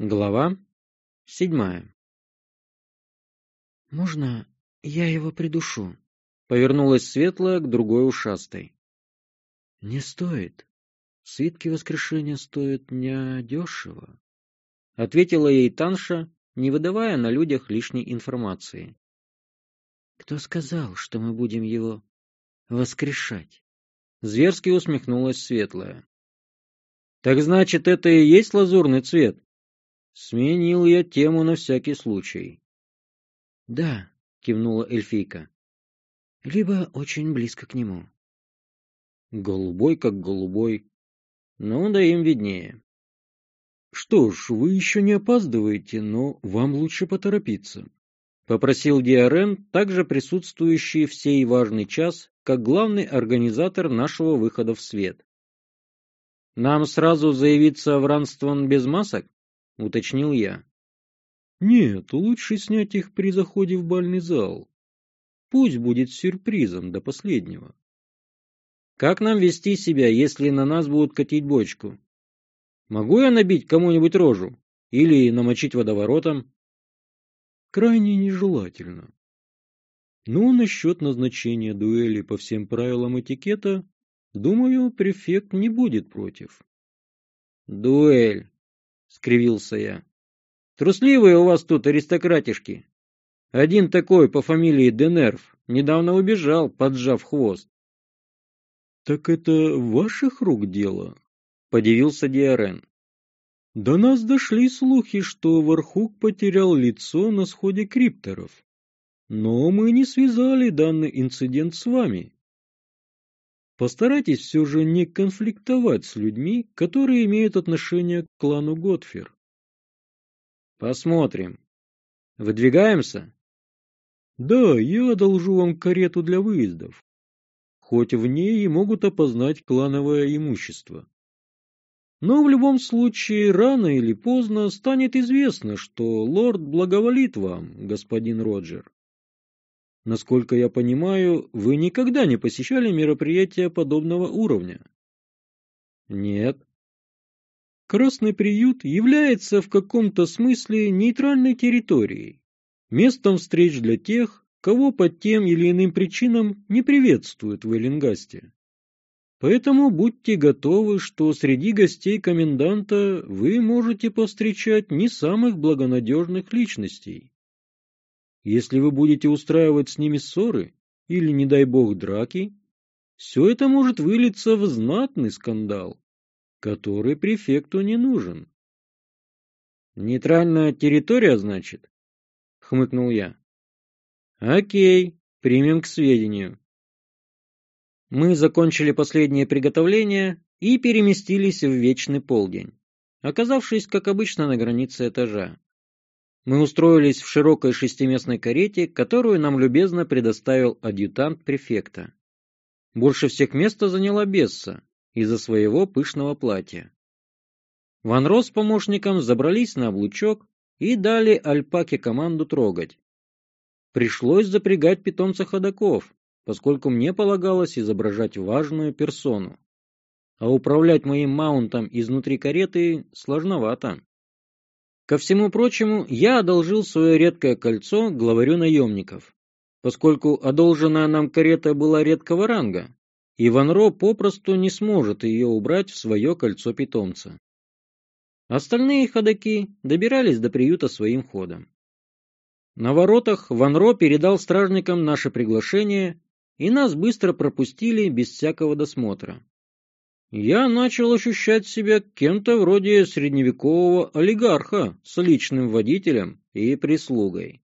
Глава седьмая «Можно я его придушу?» — повернулась Светлая к другой ушастой. «Не стоит. Свитки воскрешения стоят недешево», — ответила ей Танша, не выдавая на людях лишней информации. «Кто сказал, что мы будем его воскрешать?» Зверски усмехнулась Светлая. «Так значит, это и есть лазурный цвет?» Сменил я тему на всякий случай. — Да, — кивнула эльфийка. — Либо очень близко к нему. — Голубой как голубой. Ну, да им виднее. — Что ж, вы еще не опаздываете, но вам лучше поторопиться. — попросил Диарен, также присутствующий в сей важный час, как главный организатор нашего выхода в свет. — Нам сразу заявиться в Ранствон без масок? — уточнил я. «Нет, лучше снять их при заходе в бальный зал. Пусть будет сюрпризом до последнего». «Как нам вести себя, если на нас будут катить бочку? Могу я набить кому-нибудь рожу? Или намочить водоворотом?» «Крайне нежелательно. Но насчет назначения дуэли по всем правилам этикета, думаю, префект не будет против». «Дуэль скривился я. Трусливые у вас тут аристократишки. Один такой по фамилии Денерв недавно убежал, поджав хвост. — Так это ваших рук дело? — подивился Диарен. — До нас дошли слухи, что Вархук потерял лицо на сходе крипторов. Но мы не связали данный инцидент с вами. Постарайтесь все же не конфликтовать с людьми, которые имеют отношение к клану Готфер. Посмотрим. Выдвигаемся? Да, я одолжу вам карету для выездов. Хоть в ней и могут опознать клановое имущество. Но в любом случае, рано или поздно станет известно, что лорд благоволит вам, господин Роджер. Насколько я понимаю, вы никогда не посещали мероприятия подобного уровня? Нет. Красный приют является в каком-то смысле нейтральной территорией, местом встреч для тех, кого по тем или иным причинам не приветствуют в Эллингасте. Поэтому будьте готовы, что среди гостей коменданта вы можете повстречать не самых благонадежных личностей. Если вы будете устраивать с ними ссоры или, не дай бог, драки, все это может вылиться в знатный скандал, который префекту не нужен. «Нейтральная территория, значит?» — хмыкнул я. «Окей, примем к сведению». Мы закончили последние приготовления и переместились в вечный полдень, оказавшись, как обычно, на границе этажа. Мы устроились в широкой шестиместной карете, которую нам любезно предоставил адъютант префекта. Больше всех места заняла Бесса из-за своего пышного платья. Ван Рос с помощником забрались на облучок и дали Альпаке команду трогать. Пришлось запрягать питомца ходаков, поскольку мне полагалось изображать важную персону. А управлять моим маунтом изнутри кареты сложновато. Ко всему прочему, я одолжил свое редкое кольцо главарю наемников, поскольку одолженная нам карета была редкого ранга, и Ван Ро попросту не сможет ее убрать в свое кольцо питомца. Остальные ходаки добирались до приюта своим ходом. На воротах Ван Ро передал стражникам наше приглашение, и нас быстро пропустили без всякого досмотра я начал ощущать себя кем-то вроде средневекового олигарха с личным водителем и прислугой.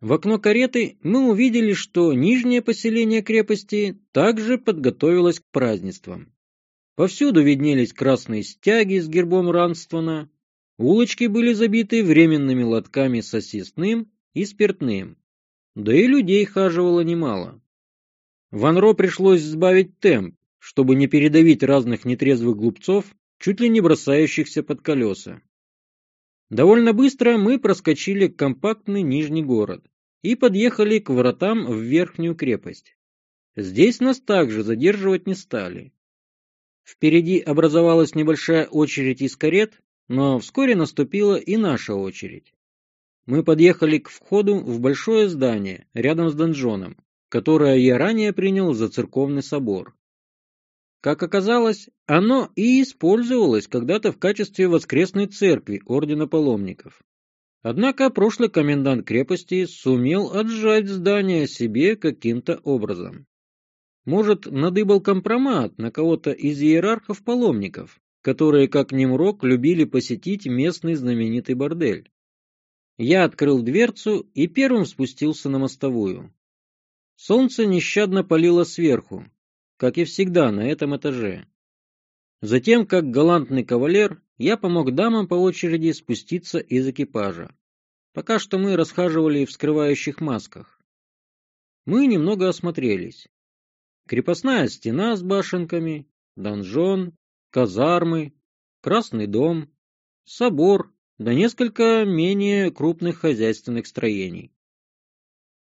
В окно кареты мы увидели, что нижнее поселение крепости также подготовилось к празднествам. Повсюду виднелись красные стяги с гербом Ранствона, улочки были забиты временными лотками со съестным и спиртным, да и людей хаживало немало. Ванро пришлось сбавить темп, чтобы не передавить разных нетрезвых глупцов, чуть ли не бросающихся под колеса. Довольно быстро мы проскочили компактный нижний город и подъехали к воротам в верхнюю крепость. Здесь нас также задерживать не стали. Впереди образовалась небольшая очередь из карет, но вскоре наступила и наша очередь. Мы подъехали к входу в большое здание рядом с донжоном, которое я ранее принял за церковный собор. Как оказалось, оно и использовалось когда-то в качестве воскресной церкви Ордена Паломников. Однако прошлый комендант крепости сумел отжать здание себе каким-то образом. Может, надыбал компромат на кого-то из иерархов-паломников, которые, как Немрок, любили посетить местный знаменитый бордель. Я открыл дверцу и первым спустился на мостовую. Солнце нещадно палило сверху, как и всегда на этом этаже. Затем, как галантный кавалер, я помог дамам по очереди спуститься из экипажа. Пока что мы расхаживали в скрывающих масках. Мы немного осмотрелись. Крепостная стена с башенками, донжон, казармы, Красный дом, собор, да несколько менее крупных хозяйственных строений.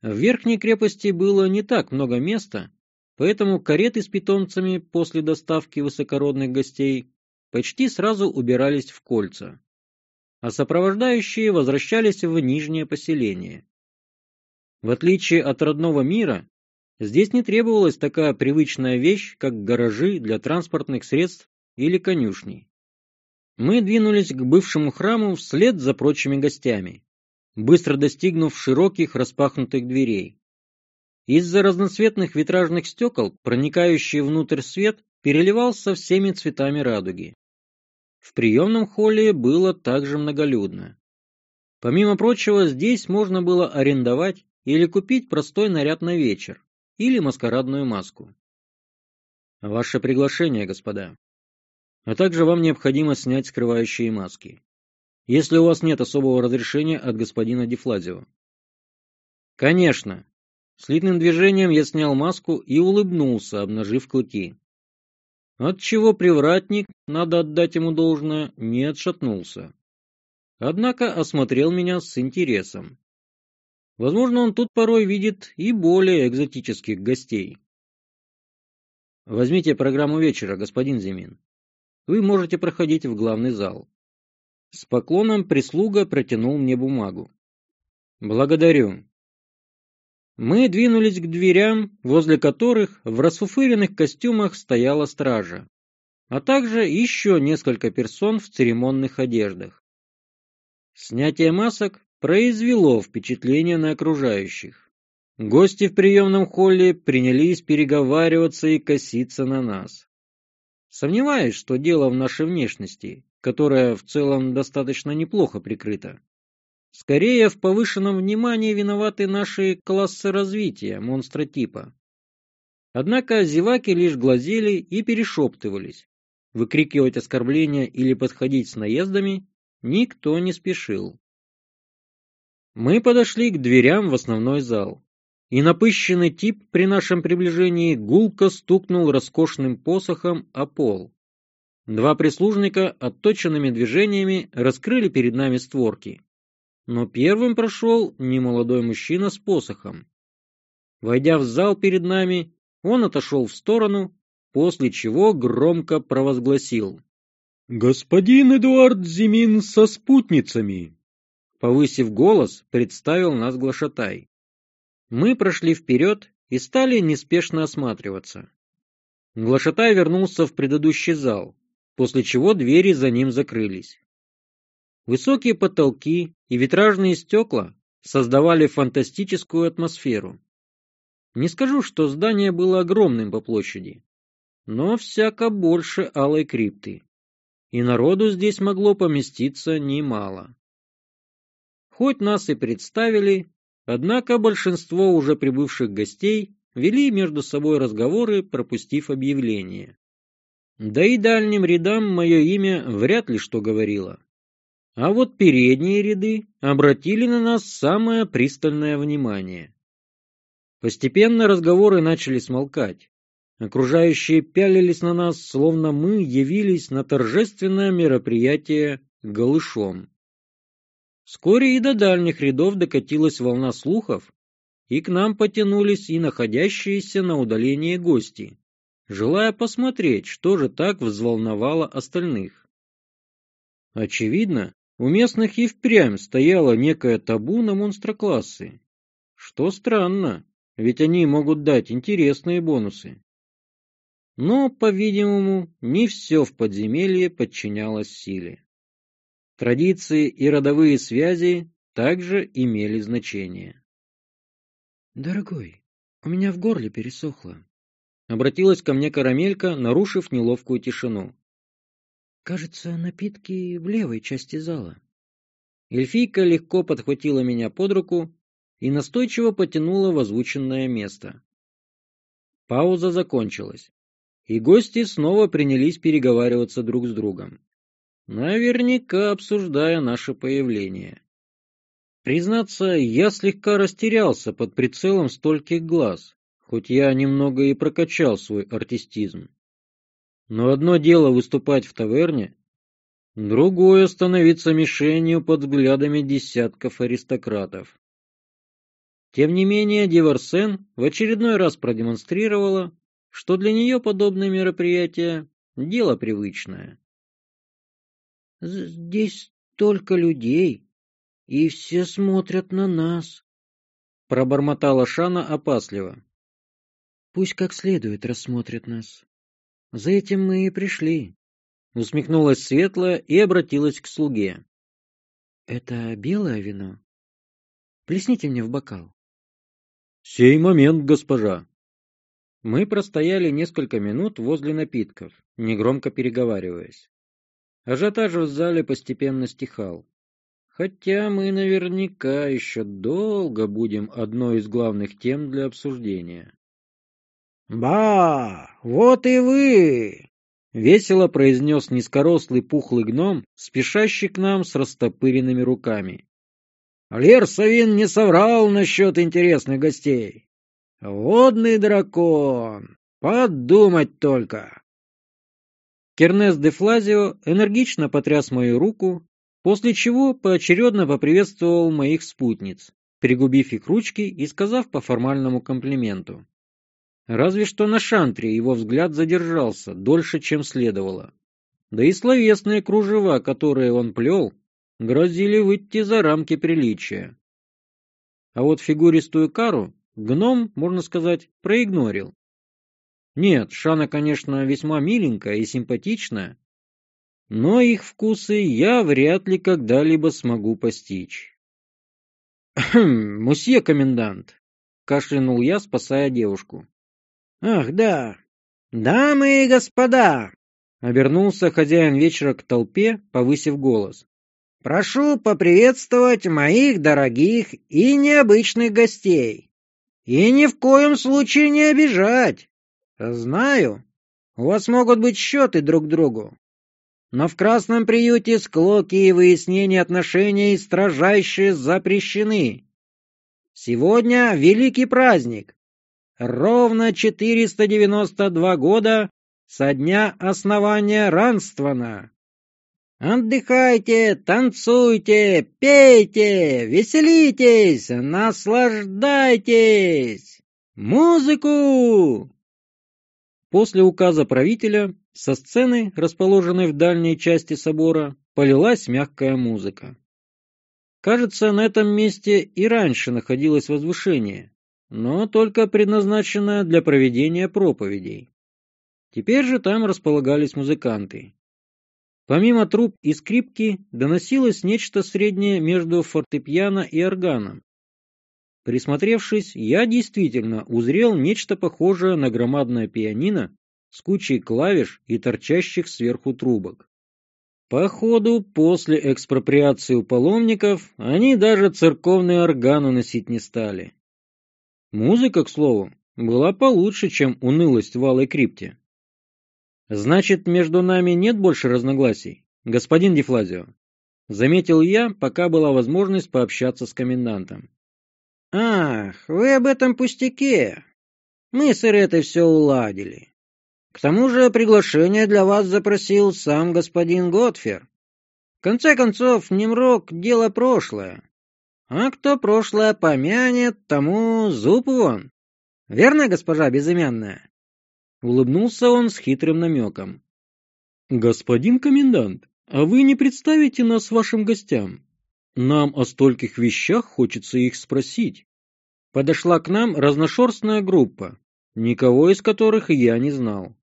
В верхней крепости было не так много места, Поэтому кареты с питомцами после доставки высокородных гостей почти сразу убирались в кольца, а сопровождающие возвращались в нижнее поселение. В отличие от родного мира, здесь не требовалась такая привычная вещь, как гаражи для транспортных средств или конюшни. Мы двинулись к бывшему храму вслед за прочими гостями, быстро достигнув широких распахнутых дверей. Из-за разноцветных витражных стекол проникающий внутрь свет переливался всеми цветами радуги. В приемном холле было также многолюдно. Помимо прочего, здесь можно было арендовать или купить простой наряд на вечер или маскарадную маску. Ваше приглашение, господа. А также вам необходимо снять скрывающие маски. Если у вас нет особого разрешения от господина Дефлазио. Конечно, Слитным движением я снял маску и улыбнулся, обнажив клыки. Отчего привратник, надо отдать ему должное, не отшатнулся. Однако осмотрел меня с интересом. Возможно, он тут порой видит и более экзотических гостей. Возьмите программу вечера, господин Зимин. Вы можете проходить в главный зал. С поклоном прислуга протянул мне бумагу. Благодарю. Мы двинулись к дверям, возле которых в расфуфыренных костюмах стояла стража, а также еще несколько персон в церемонных одеждах. Снятие масок произвело впечатление на окружающих. Гости в приемном холле принялись переговариваться и коситься на нас. Сомневаюсь, что дело в нашей внешности, которая в целом достаточно неплохо прикрыта. Скорее, в повышенном внимании виноваты наши классы развития монстра типа. Однако зеваки лишь глазели и перешептывались. Выкрикивать оскорбления или подходить с наездами никто не спешил. Мы подошли к дверям в основной зал, и напыщенный тип при нашем приближении гулко стукнул роскошным посохом о пол. Два прислужника отточенными движениями раскрыли перед нами створки но первым прошел немолодой мужчина с посохом. Войдя в зал перед нами, он отошел в сторону, после чего громко провозгласил. «Господин Эдуард Зимин со спутницами!» Повысив голос, представил нас глашатай. Мы прошли вперед и стали неспешно осматриваться. Глашатай вернулся в предыдущий зал, после чего двери за ним закрылись. Высокие потолки и витражные стекла создавали фантастическую атмосферу. Не скажу, что здание было огромным по площади, но всяко больше алой крипты, и народу здесь могло поместиться немало. Хоть нас и представили, однако большинство уже прибывших гостей вели между собой разговоры, пропустив объявление. Да и дальним рядам мое имя вряд ли что говорило. А вот передние ряды обратили на нас самое пристальное внимание. Постепенно разговоры начали смолкать. Окружающие пялились на нас, словно мы явились на торжественное мероприятие голышом. Вскоре и до дальних рядов докатилась волна слухов, и к нам потянулись и находящиеся на удалении гости, желая посмотреть, что же так взволновало остальных. Очевидно, у местных и впрямь стояло некое табу на монстроклассы. Что странно, ведь они могут дать интересные бонусы. Но, по-видимому, не все в подземелье подчинялось силе. Традиции и родовые связи также имели значение. «Дорогой, у меня в горле пересохло», — обратилась ко мне карамелька, нарушив неловкую тишину. «Кажется, напитки в левой части зала». Эльфийка легко подхватила меня под руку и настойчиво потянула в озвученное место. Пауза закончилась, и гости снова принялись переговариваться друг с другом, наверняка обсуждая наше появление. Признаться, я слегка растерялся под прицелом стольких глаз, хоть я немного и прокачал свой артистизм. Но одно дело выступать в таверне, другое — становиться мишенью под взглядами десятков аристократов. Тем не менее, Деварсен в очередной раз продемонстрировала, что для нее подобные мероприятия — дело привычное. «Здесь только людей», и все смотрят на нас, — пробормотала Шана опасливо. Пусть как следует рассмотрят нас. За этим мы и пришли. Усмехнулась Светлая и обратилась к слуге. — Это белое вино? Плесните мне в бокал. — Сей момент, госпожа. Мы простояли несколько минут возле напитков, негромко переговариваясь. Ажиотаж в зале постепенно стихал. Хотя мы наверняка еще долго будем одной из главных тем для обсуждения. «Ба, вот и вы!» — весело произнес низкорослый пухлый гном, спешащий к нам с растопыренными руками. Лерсовин не соврал насчет интересных гостей. Водный дракон! Подумать только! Кернес де Флазио энергично потряс мою руку, после чего поочередно поприветствовал моих спутниц, пригубив их ручки и сказав по формальному комплименту. Разве что на шантре его взгляд задержался дольше, чем следовало. Да и словесные кружева, которые он плел, грозили выйти за рамки приличия. А вот фигуристую кару гном, можно сказать, проигнорил. Нет, Шана, конечно, весьма миленькая и симпатичная, но их вкусы я вряд ли когда-либо смогу постичь. «Хм, мусье комендант!» — кашлянул я, спасая девушку. «Ах, да! Дамы и господа!» — обернулся хозяин вечера к толпе, повысив голос. «Прошу поприветствовать моих дорогих и необычных гостей. И ни в коем случае не обижать. Знаю, у вас могут быть счеты друг другу, но в красном приюте склоки и выяснение отношений строжайше запрещены. Сегодня великий праздник. Ровно 492 года со дня основания Ранствана. Отдыхайте, танцуйте, пейте, веселитесь, наслаждайтесь! Музыку! После указа правителя со сцены, расположенной в дальней части собора, полилась мягкая музыка. Кажется, на этом месте и раньше находилось возвышение, но только предназначенное для проведения проповедей. Теперь же там располагались музыканты. Помимо труб и скрипки доносилось нечто среднее между фортепиано и органом. Присмотревшись, я действительно узрел нечто похожее на громадное пианино с кучей клавиш и торчащих сверху трубок. Походу, после экспроприации у паломников они даже церковный орган уносить не стали. Музыка, к слову, была получше, чем унылость в Алой крипте. Значит, между нами нет больше разногласий, господин Дефлазио? Заметил я, пока была возможность пообщаться с комендантом. Ах, вы об этом пустяке. Мы с Иретой все уладили. К тому же приглашение для вас запросил сам господин Готфер. В конце концов, Немрок — дело прошлое. А кто прошлое помянет, тому зуб вон. Верно, госпожа безымянная?» Улыбнулся он с хитрым намеком. «Господин комендант, А вы не представите нас вашим гостям? Нам о стольких вещах хочется их спросить. Подошла к нам разношерстная группа, никого из которых я не знал.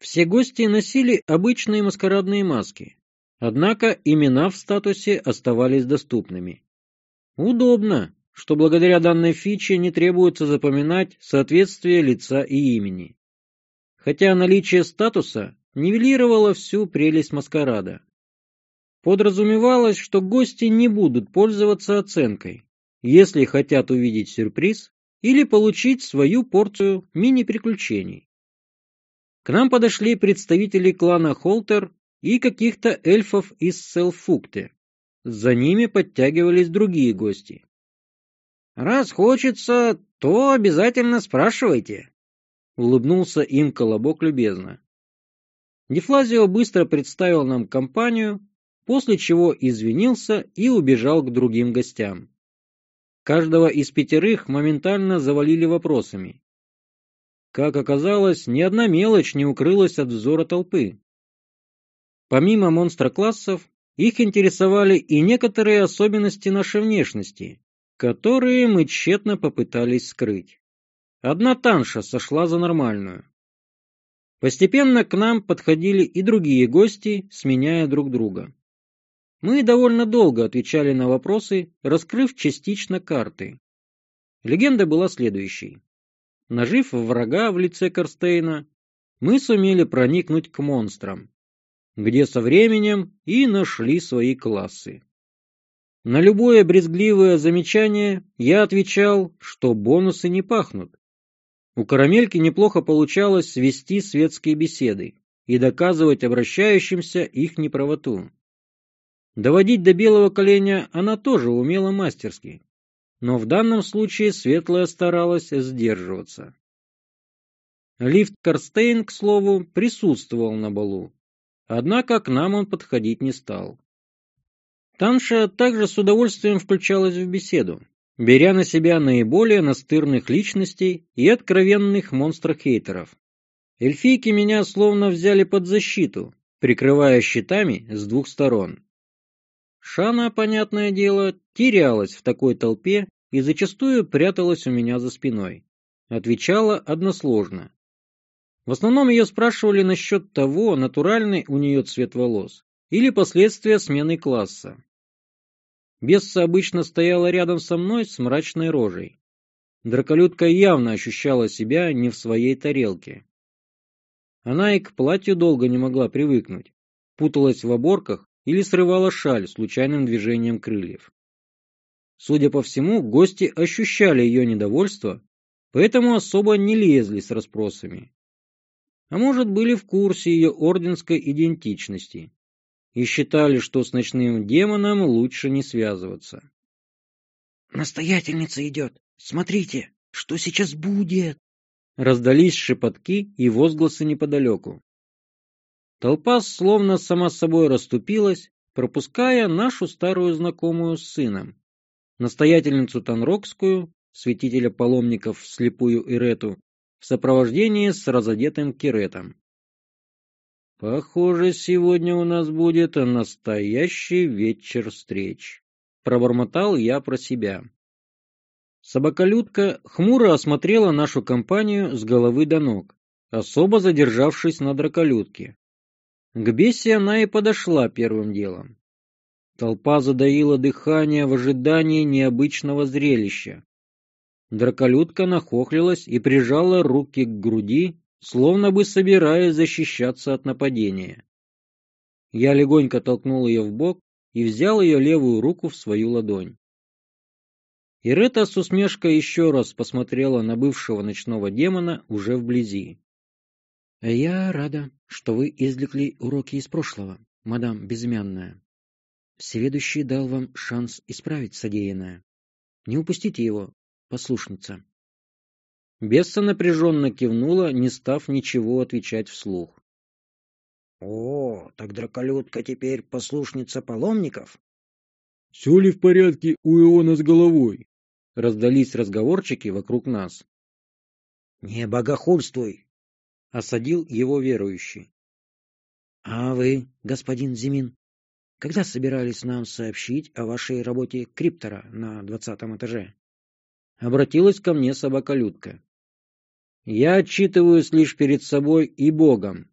Все гости носили обычные маскарадные маски, однако имена в статусе оставались доступными. Удобно, что благодаря данной фиче не требуется запоминать соответствие лица и имени. Хотя наличие статуса нивелировало всю прелесть маскарада. Подразумевалось, что гости не будут пользоваться оценкой, если хотят увидеть сюрприз или получить свою порцию мини-приключений. К нам подошли представители клана Холтер и каких-то эльфов из Селфукте. За ними подтягивались другие гости. «Раз хочется, то обязательно спрашивайте», — улыбнулся им Колобок любезно. Дефлазио быстро представил нам компанию, после чего извинился и убежал к другим гостям. Каждого из пятерых моментально завалили вопросами. Как оказалось, ни одна мелочь не укрылась от взора толпы. Помимо монстра-классов, их интересовали и некоторые особенности нашей внешности, которые мы тщетно попытались скрыть. Одна Танша сошла за нормальную. Постепенно к нам подходили и другие гости, сменяя друг друга. Мы довольно долго отвечали на вопросы, раскрыв частично карты. Легенда была следующей. Нажив врага в лице Корстейна, мы сумели проникнуть к монстрам, где со временем и нашли свои классы. На любое брезгливое замечание я отвечал, что бонусы не пахнут. У Карамельки неплохо получалось свести светские беседы и доказывать обращающимся их неправоту. Доводить до белого коленя она тоже умела мастерски, но в данном случае Светлая старалась сдерживаться. Лифт Карстейн, к слову, присутствовал на балу, однако к нам он подходить не стал. Танша также с удовольствием включалась в беседу, беря на себя наиболее настырных личностей и откровенных монстров-хейтеров. Эльфийки меня словно взяли под защиту, прикрывая щитами с двух сторон. Шана, понятное дело, терялась в такой толпе и зачастую пряталась у меня за спиной. Отвечала односложно. В основном ее спрашивали насчет того, натуральный у нее цвет волос или последствия смены класса. Бесса обычно стояла рядом со мной с мрачной рожей. Драколюдка явно ощущала себя не в своей тарелке. Она и к платью долго не могла привыкнуть, путалась в оборках или срывала шаль случайным движением крыльев. Судя по всему, гости ощущали ее недовольство, поэтому особо не лезли с расспросами. А может, были в курсе ее орденской идентичности и считали, что с ночным демоном лучше не связываться. «Настоятельница идет! Смотрите, что сейчас будет!» Раздались шепотки и возгласы неподалеку. Толпа словно сама собой расступилась, пропуская нашу старую знакомую с сыном, настоятельницу Танрокскую, святителя паломников слепую Ирету, в сопровождении с разодетым Киретом. «Похоже, сегодня у нас будет настоящий вечер встреч», — пробормотал я про себя. Собаколюдка хмуро осмотрела нашу компанию с головы до ног, особо задержавшись на драколюдке. К бесе она и подошла первым делом. Толпа задаила дыхание в ожидании необычного зрелища. Драколюдка нахохлилась и прижала руки к груди, словно бы собираясь защищаться от нападения. Я легонько толкнул ее в бок и взял ее левую руку в свою ладонь. Ирета с усмешкой еще раз посмотрела на бывшего ночного демона уже вблизи. — Я рада, что вы извлекли уроки из прошлого, мадам безымянная. Всеведущий дал вам шанс исправить содеянное. Не упустите его, послушница. Бесса напряженно кивнула, не став ничего отвечать вслух. — О, так драколюдка теперь послушница паломников? — Все ли в порядке у Иона с головой? — раздались разговорчики вокруг нас. — Не богохульствуй! — осадил его верующий. А вы, господин Зимин, когда собирались нам сообщить о вашей работе криптора на двадцатом этаже? Обратилась ко мне собака-людка. Я отчитываюсь лишь перед собой и Богом,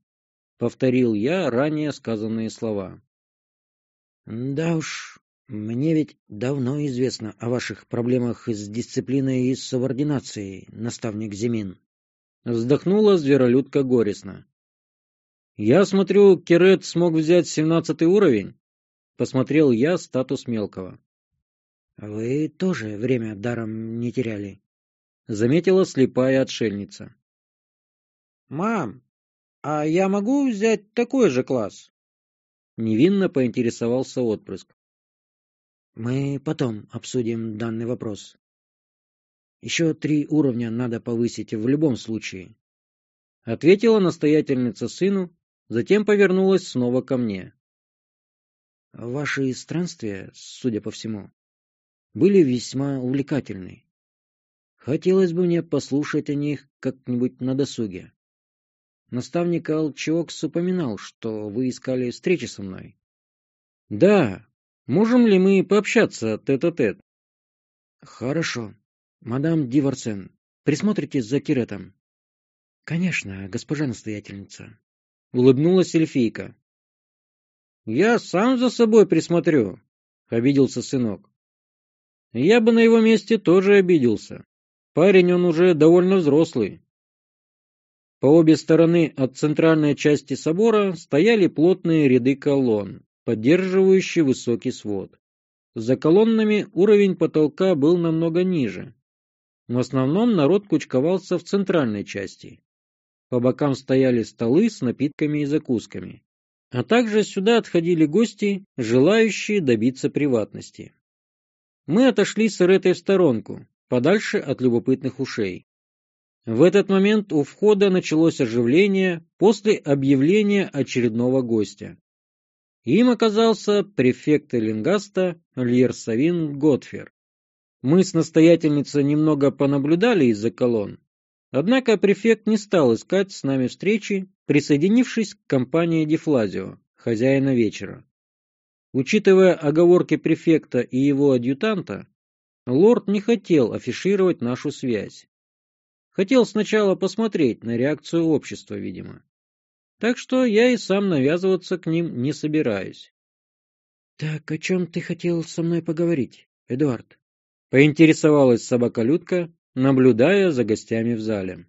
повторил я ранее сказанные слова. Да уж, мне ведь давно известно о ваших проблемах с дисциплиной и субординацией, наставник Зимин. Вздохнула зверолюдка горестно. Я смотрю, Керет смог взять семнадцатый уровень. Посмотрел я статус мелкого. Вы тоже время даром не теряли. Заметила слепая отшельница. Мам, а я могу взять такой же класс? Невинно поинтересовался отпрыск. Мы потом обсудим данный вопрос. Еще три уровня надо повысить в любом случае. Ответила настоятельница сыну, затем повернулась снова ко мне. Ваши странствия, судя по всему, были весьма увлекательны. Хотелось бы мне послушать о них как-нибудь на досуге. Наставник Алчокс упоминал, что вы искали встречи со мной. — Да, Можем ли мы пообщаться тет-а-тет? -тет? Хорошо. Мадам Диварсен, присмотрите за Киретом. Конечно, госпожа настоятельница. Улыбнулась эльфийка. Я сам за собой присмотрю, обиделся сынок. Я бы на его месте тоже обиделся. Парень он уже довольно взрослый. По обе стороны от центральной части собора стояли плотные ряды колонн, поддерживающий высокий свод. За колоннами уровень потолка был намного ниже. В основном народ кучковался в центральной части. По бокам стояли столы с напитками и закусками. А также сюда отходили гости, желающие добиться приватности. Мы отошли с Эретой в сторонку, подальше от любопытных ушей. В этот момент у входа началось оживление после объявления очередного гостя. Им оказался префект Эллингаста Льерсавин Готфер. Мы с настоятельницей немного понаблюдали из-за колонн, однако префект не стал искать с нами встречи, присоединившись к компании Дефлазио, хозяина вечера. Учитывая оговорки префекта и его адъютанта, лорд не хотел афишировать нашу связь. Хотел сначала посмотреть на реакцию общества, видимо. Так что я и сам навязываться к ним не собираюсь. — Так о чем ты хотел со мной поговорить, Эдуард? — поинтересовалась собака-людка, наблюдая за гостями в зале.